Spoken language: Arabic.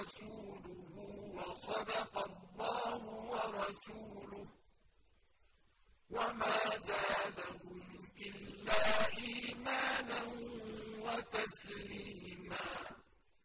ورسوله وصدق الله ورسوله. وما زادهم إلا إيمانا وتسليما.